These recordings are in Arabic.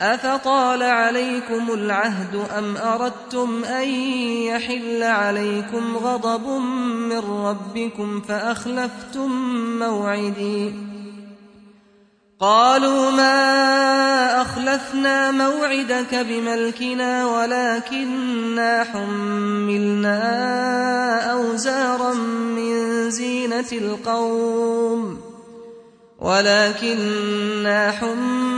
أفطال عليكم العهد أم أردتم أن يحل عليكم غضب من ربكم فأخلفتم موعدي؟ قالوا ما أخلفنا موعدك بملكنا ولكننا حملنا أوزارا من زينة القوم. ولكننا حملنا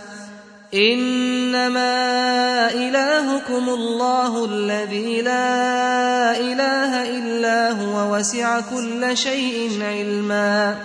إنما إلهكم الله الذي لا إله إلا هو وسع كل شيء علما.